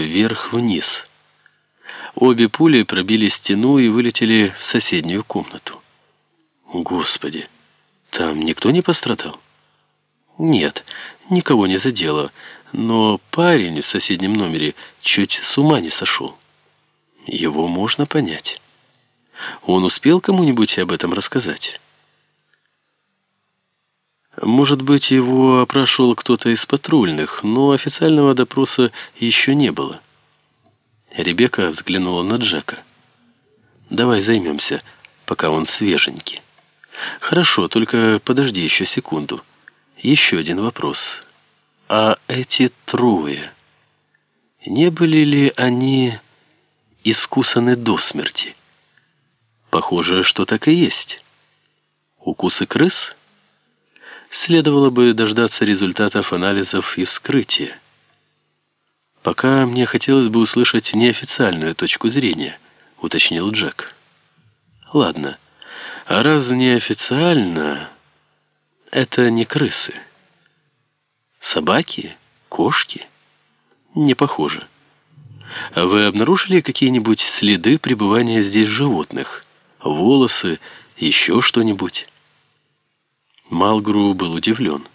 вверх-вниз. Обе пули пробили стену и вылетели в соседнюю комнату. Господи, там никто не пострадал? Нет, никого не задело, но парень в соседнем номере чуть с ума не сошел. Его можно понять. Он успел кому-нибудь об этом рассказать? Может быть, его опрашивал кто-то из патрульных, но официального допроса еще не было. Ребекка взглянула на Джека. «Давай займемся, пока он свеженький». «Хорошо, только подожди еще секунду. Еще один вопрос. А эти трое, не были ли они искусаны до смерти?» «Похоже, что так и есть. Укусы крыс?» Следовало бы дождаться результатов анализов и вскрытия. «Пока мне хотелось бы услышать неофициальную точку зрения», — уточнил Джек. «Ладно, а раз неофициально, это не крысы. Собаки? Кошки? Не похоже. А вы обнаружили какие-нибудь следы пребывания здесь животных? Волосы, еще что-нибудь?» Малгру был удивлен.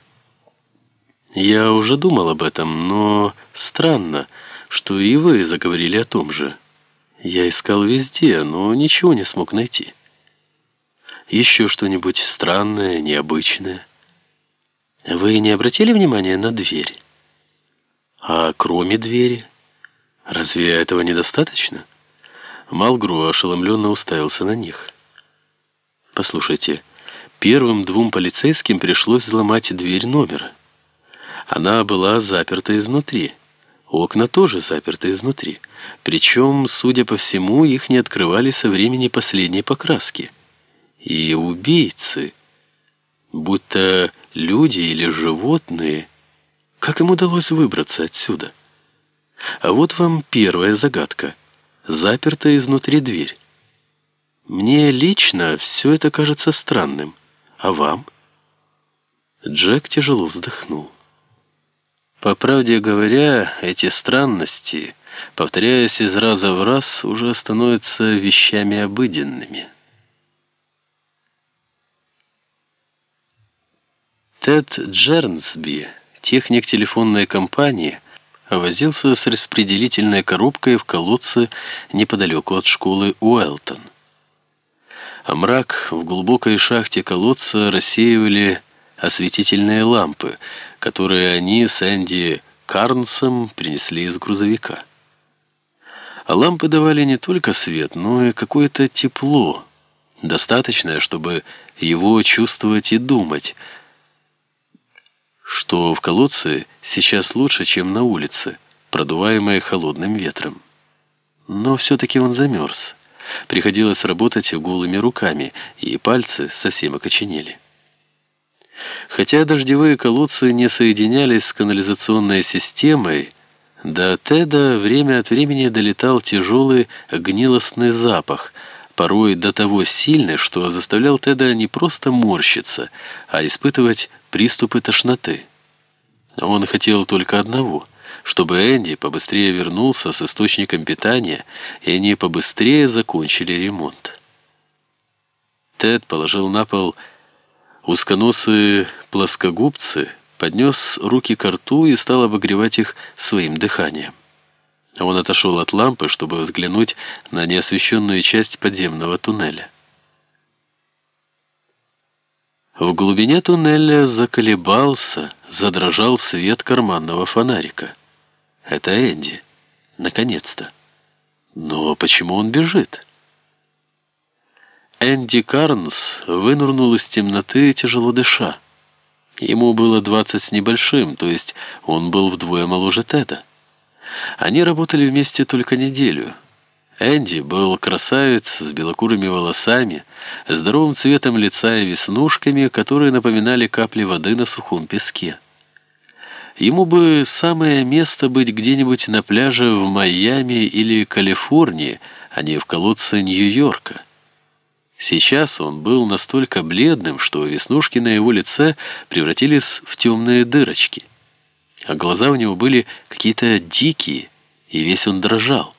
«Я уже думал об этом, но странно, что и вы заговорили о том же. Я искал везде, но ничего не смог найти. Еще что-нибудь странное, необычное. Вы не обратили внимания на дверь? А кроме двери? Разве этого недостаточно?» Малгру ошеломленно уставился на них. «Послушайте, первым двум полицейским пришлось взломать дверь номера». Она была заперта изнутри. Окна тоже заперты изнутри. Причем, судя по всему, их не открывали со времени последней покраски. И убийцы, будто люди или животные, как им удалось выбраться отсюда? А вот вам первая загадка. Заперта изнутри дверь. Мне лично все это кажется странным. А вам? Джек тяжело вздохнул. По правде говоря, эти странности, повторяясь из раза в раз, уже становятся вещами обыденными. Тед Джернсби, техник телефонной компании, возился с распределительной коробкой в колодце неподалеку от школы Уэлтон. А мрак в глубокой шахте колодца рассеивали осветительные лампы, которые они с Энди Карнсом принесли из грузовика. А лампы давали не только свет, но и какое-то тепло, достаточное, чтобы его чувствовать и думать, что в колодце сейчас лучше, чем на улице, продуваемой холодным ветром. Но все-таки он замерз. Приходилось работать голыми руками, и пальцы совсем окоченели. Хотя дождевые колодцы не соединялись с канализационной системой, до Теда время от времени долетал тяжелый гнилостный запах, порой до того сильный, что заставлял Теда не просто морщиться, а испытывать приступы тошноты. Он хотел только одного — чтобы Энди побыстрее вернулся с источником питания, и они побыстрее закончили ремонт. Тед положил на пол Узконосые плоскогубцы поднес руки к рту и стал обогревать их своим дыханием. Он отошел от лампы, чтобы взглянуть на неосвещенную часть подземного туннеля. В глубине туннеля заколебался, задрожал свет карманного фонарика. Это Энди. Наконец-то. Но почему он бежит? Энди Карнс вынырнул из темноты, тяжело дыша. Ему было двадцать с небольшим, то есть он был вдвое моложе Теда. Они работали вместе только неделю. Энди был красавец с белокурыми волосами, здоровым цветом лица и веснушками, которые напоминали капли воды на сухом песке. Ему бы самое место быть где-нибудь на пляже в Майами или Калифорнии, а не в колодце Нью-Йорка. Сейчас он был настолько бледным, что веснушки на его лице превратились в темные дырочки. А глаза у него были какие-то дикие и весь он дрожал.